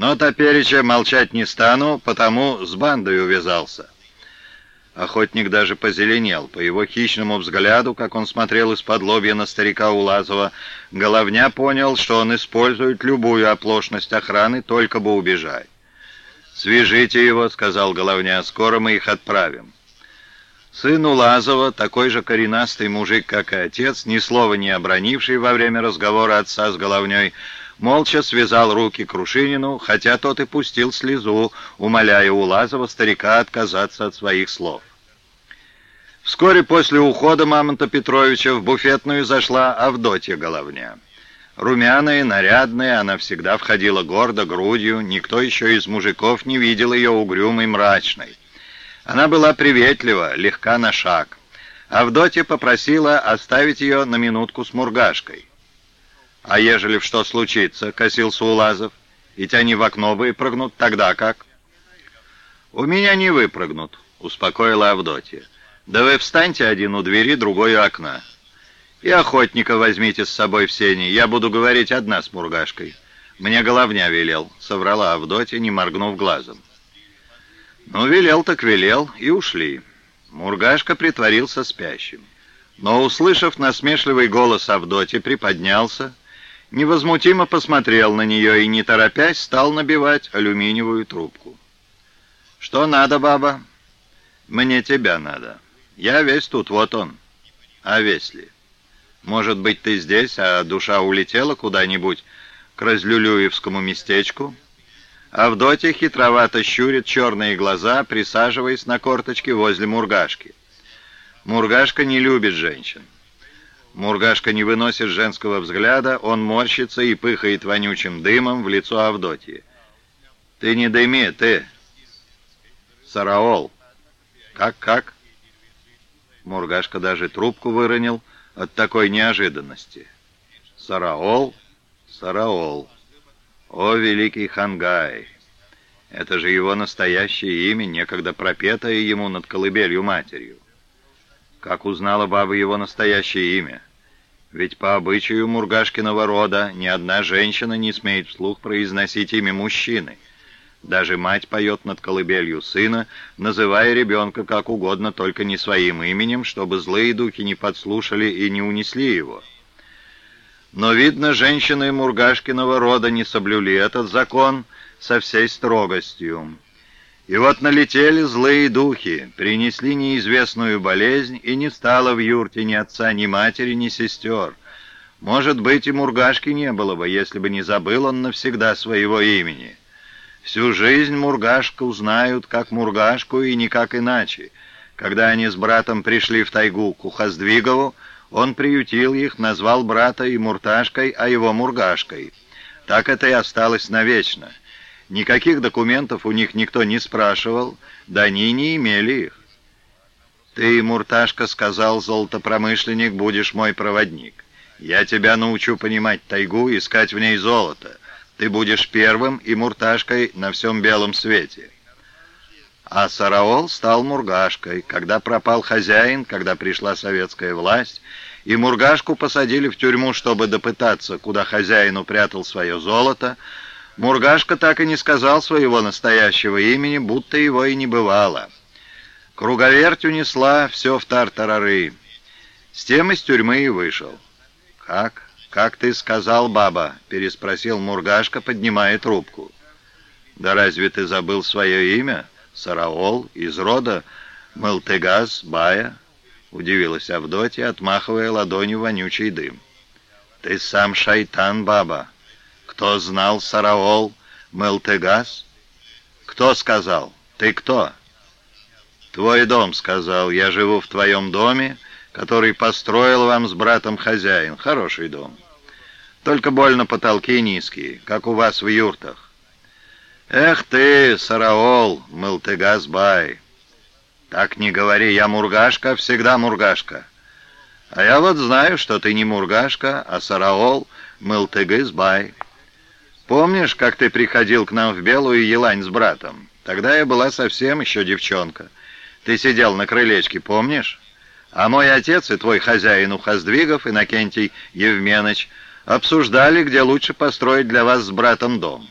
Но топереча молчать не стану, потому с бандой увязался». Охотник даже позеленел. По его хищному взгляду, как он смотрел из-под лобья на старика Улазова, Головня понял, что он использует любую оплошность охраны, только бы убежать. «Свяжите его», — сказал Головня, — «скоро мы их отправим». Сын Улазова, такой же коренастый мужик, как и отец, ни слова не обронивший во время разговора отца с Головней, молча связал руки Крушинину, хотя тот и пустил слезу, умоляя Улазова старика отказаться от своих слов. Вскоре после ухода Мамонта Петровича в буфетную зашла Авдотья Головня. Румяная, нарядная, она всегда входила гордо, грудью, никто еще из мужиков не видел ее угрюмой, мрачной. Она была приветлива, легка на шаг. Авдотья попросила оставить ее на минутку с Мургашкой. «А ежели в что случится?» — косился Улазов. «Ведь они в окно выпрыгнут, тогда как?» «У меня не выпрыгнут», — успокоила Авдотья. Да вы встаньте один у двери, другой у окна. И охотника возьмите с собой в сени. Я буду говорить одна с Мургашкой. Мне головня велел, — соврала Авдотья, не моргнув глазом. Ну, велел так велел, и ушли. Мургашка притворился спящим. Но, услышав насмешливый голос Авдоти, приподнялся, невозмутимо посмотрел на нее и, не торопясь, стал набивать алюминиевую трубку. «Что надо, баба?» «Мне тебя надо». Я весь тут, вот он. А весь ли? Может быть, ты здесь, а душа улетела куда-нибудь к разлюлюевскому местечку?» Авдотья хитровато щурит черные глаза, присаживаясь на корточке возле Мургашки. Мургашка не любит женщин. Мургашка не выносит женского взгляда, он морщится и пыхает вонючим дымом в лицо Авдотьи. «Ты не дыми, ты!» «Сараол!» «Как-как?» Мургашка даже трубку выронил от такой неожиданности. «Сараол? Сараол! О, великий Хангай! Это же его настоящее имя, некогда пропетое ему над колыбелью матерью. Как узнала баба его настоящее имя? Ведь по обычаю Мургашкиного рода ни одна женщина не смеет вслух произносить имя мужчины — даже мать поет над колыбелью сына, называя ребенка как угодно, только не своим именем, чтобы злые духи не подслушали и не унесли его. Но, видно, женщины Мургашкиного рода не соблюли этот закон со всей строгостью. И вот налетели злые духи, принесли неизвестную болезнь, и не стало в юрте ни отца, ни матери, ни сестер. Может быть, и Мургашки не было бы, если бы не забыл он навсегда своего имени. Всю жизнь Мургашку узнают как Мургашку и никак иначе. Когда они с братом пришли в тайгу к Ухоздвигову, он приютил их, назвал брата и Мурташкой, а его Мургашкой. Так это и осталось навечно. Никаких документов у них никто не спрашивал, да они не имели их. «Ты, Мурташка, — сказал золотопромышленник, — будешь мой проводник. Я тебя научу понимать тайгу, искать в ней золото. Ты будешь первым и мурташкой на всем белом свете. А Сараол стал мургашкой. Когда пропал хозяин, когда пришла советская власть, и мургашку посадили в тюрьму, чтобы допытаться, куда хозяин упрятал свое золото, Мургашка так и не сказал своего настоящего имени, будто его и не бывало. Круговерть унесла все в тартарары. С тем из тюрьмы и вышел. Как? «Как ты сказал, баба?» — переспросил Мургашка, поднимая трубку. «Да разве ты забыл свое имя? Сараол, из рода Малтегаз, Бая?» — удивилась Авдотья, отмахивая ладонью вонючий дым. «Ты сам шайтан, баба. Кто знал Сараол, Малтегаз? Кто сказал? Ты кто?» «Твой дом», — сказал. «Я живу в твоем доме, который построил вам с братом хозяин. Хороший дом. Только больно потолки низкие, как у вас в юртах. Эх ты, Сараол, Мылтыгазбай. Так не говори, я Мургашка, всегда Мургашка. А я вот знаю, что ты не Мургашка, а Сараол Мылтыгызбай. Помнишь, как ты приходил к нам в Белую Елань с братом? Тогда я была совсем еще девчонка. Ты сидел на крылечке, помнишь? А мой отец и твой хозяин Ухоздвигов, Иннокентий Евменыч, обсуждали, где лучше построить для вас с братом дом.